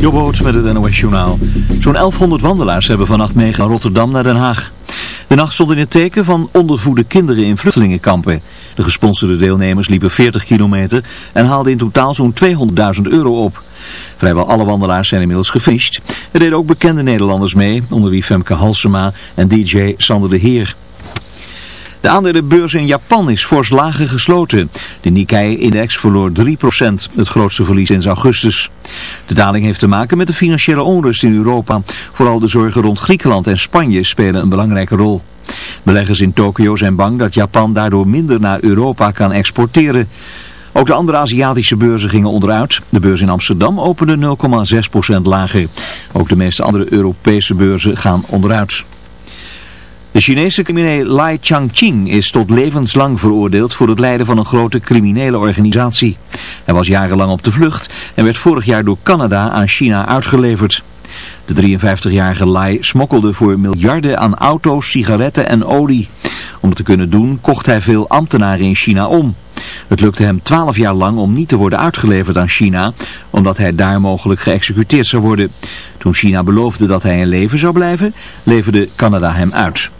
Jobboot met het NOS Journaal. Zo'n 1100 wandelaars hebben vannacht meegaan Rotterdam naar Den Haag. De nacht stond in het teken van ondervoede kinderen in vluchtelingenkampen. De gesponsorde deelnemers liepen 40 kilometer en haalden in totaal zo'n 200.000 euro op. Vrijwel alle wandelaars zijn inmiddels gefinished. Er deden ook bekende Nederlanders mee, onder wie Femke Halsema en DJ Sander de Heer. De aandelenbeurs in Japan is fors lager gesloten. De Nikkei-index verloor 3%, het grootste verlies sinds augustus. De daling heeft te maken met de financiële onrust in Europa. Vooral de zorgen rond Griekenland en Spanje spelen een belangrijke rol. Beleggers in Tokio zijn bang dat Japan daardoor minder naar Europa kan exporteren. Ook de andere Aziatische beurzen gingen onderuit. De beurs in Amsterdam opende 0,6% lager. Ook de meeste andere Europese beurzen gaan onderuit. De Chinese crimineel Lai Changqing is tot levenslang veroordeeld voor het leiden van een grote criminele organisatie. Hij was jarenlang op de vlucht en werd vorig jaar door Canada aan China uitgeleverd. De 53-jarige Lai smokkelde voor miljarden aan auto's, sigaretten en olie. Om het te kunnen doen kocht hij veel ambtenaren in China om. Het lukte hem 12 jaar lang om niet te worden uitgeleverd aan China, omdat hij daar mogelijk geëxecuteerd zou worden. Toen China beloofde dat hij in leven zou blijven, leverde Canada hem uit.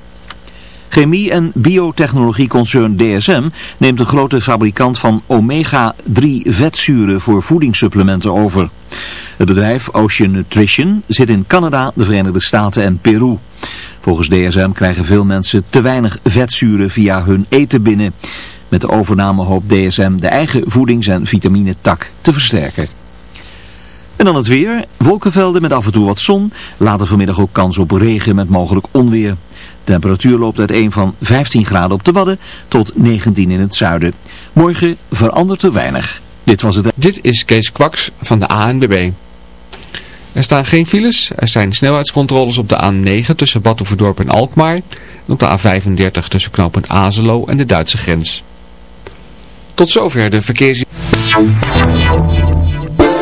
Chemie- en biotechnologieconcern DSM neemt een grote fabrikant van omega-3 vetzuren voor voedingssupplementen over. Het bedrijf Ocean Nutrition zit in Canada, de Verenigde Staten en Peru. Volgens DSM krijgen veel mensen te weinig vetzuren via hun eten binnen. Met de overname hoopt DSM de eigen voedings- en vitamine-tak te versterken. En dan het weer. Wolkenvelden met af en toe wat zon. Later vanmiddag ook kans op regen met mogelijk onweer. Temperatuur loopt uiteen van 15 graden op de Wadden tot 19 in het zuiden. Morgen verandert er weinig. Dit was het. Dit is Kees Kwaks van de ANWB. Er staan geen files. Er zijn snelheidscontroles op de A9 tussen Batuverdorp en Alkmaar. En op de A35 tussen knooppunt Azelo en de Duitse grens. Tot zover de verkeers...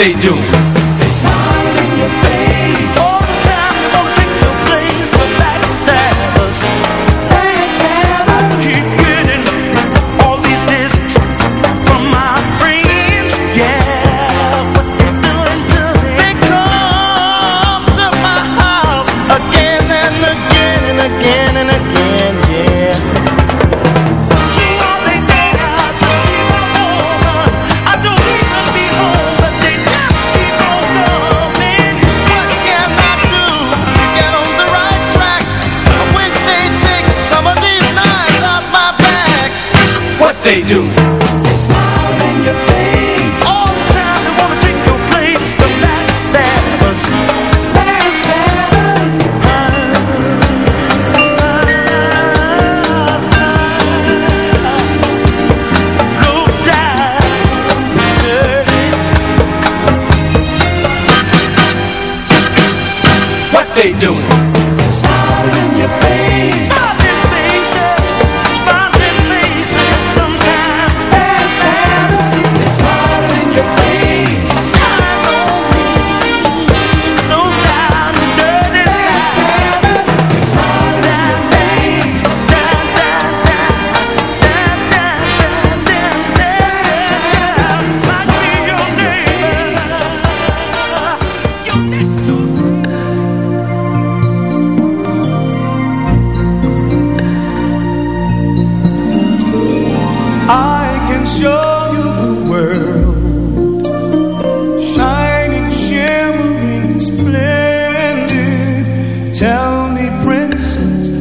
they do.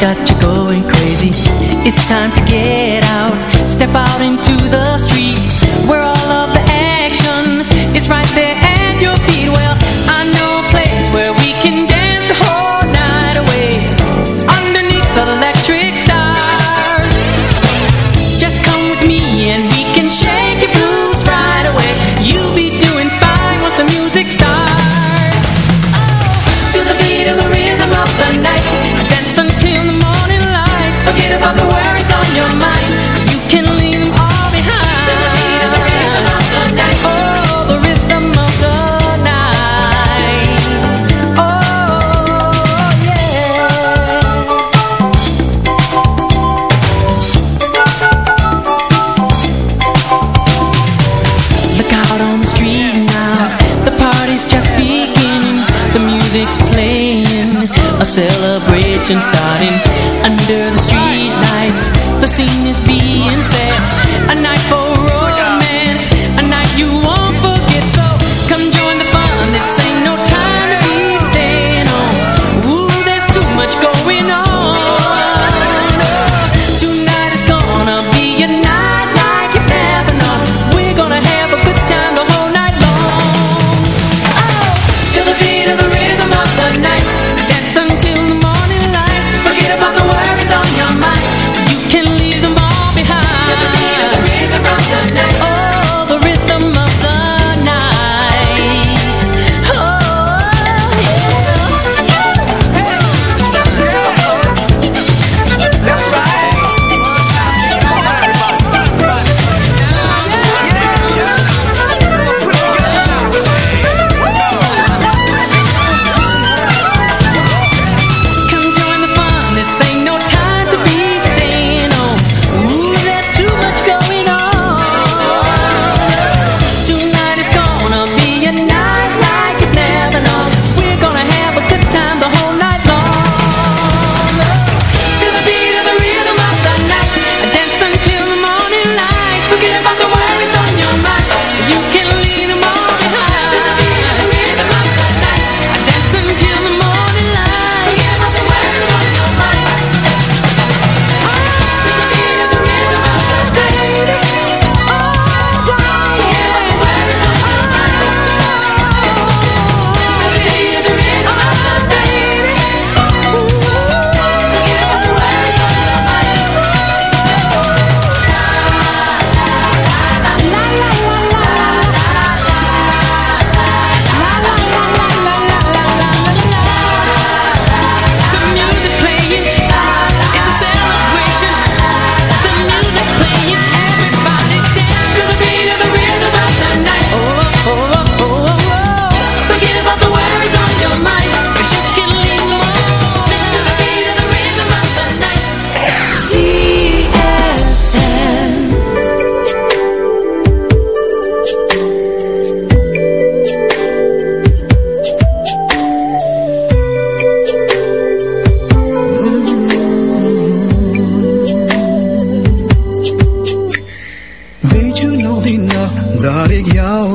got you conversation starting.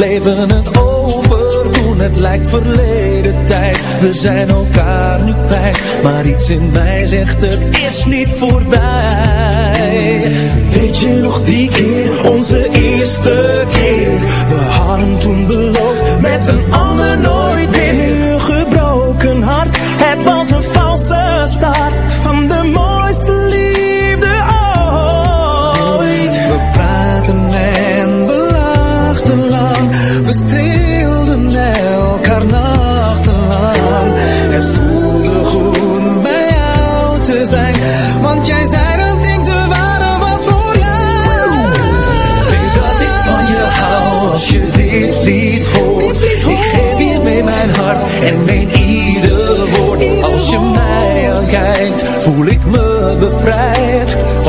bleven het overdoen Het lijkt verleden tijd, we zijn elkaar nu kwijt Maar iets in mij zegt het is niet voorbij. Weet je nog die keer, onze eerste keer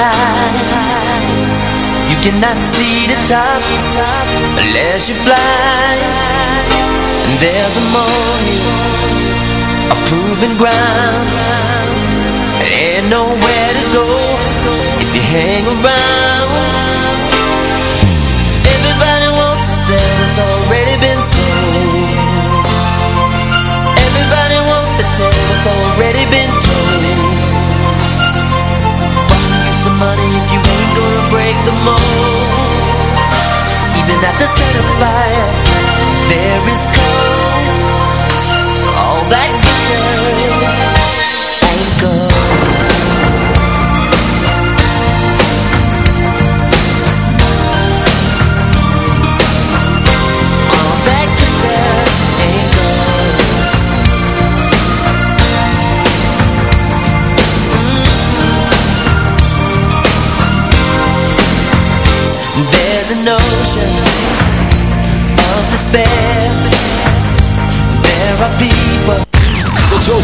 High. You cannot see the top unless you fly. And there's a morning, a proven ground. There ain't nowhere to go if you hang around. The center fire, there is cold.